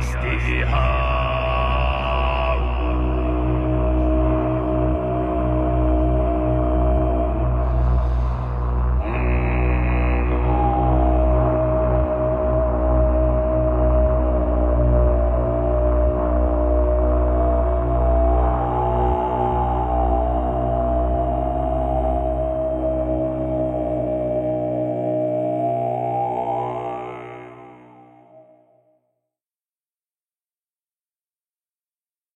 Justiha.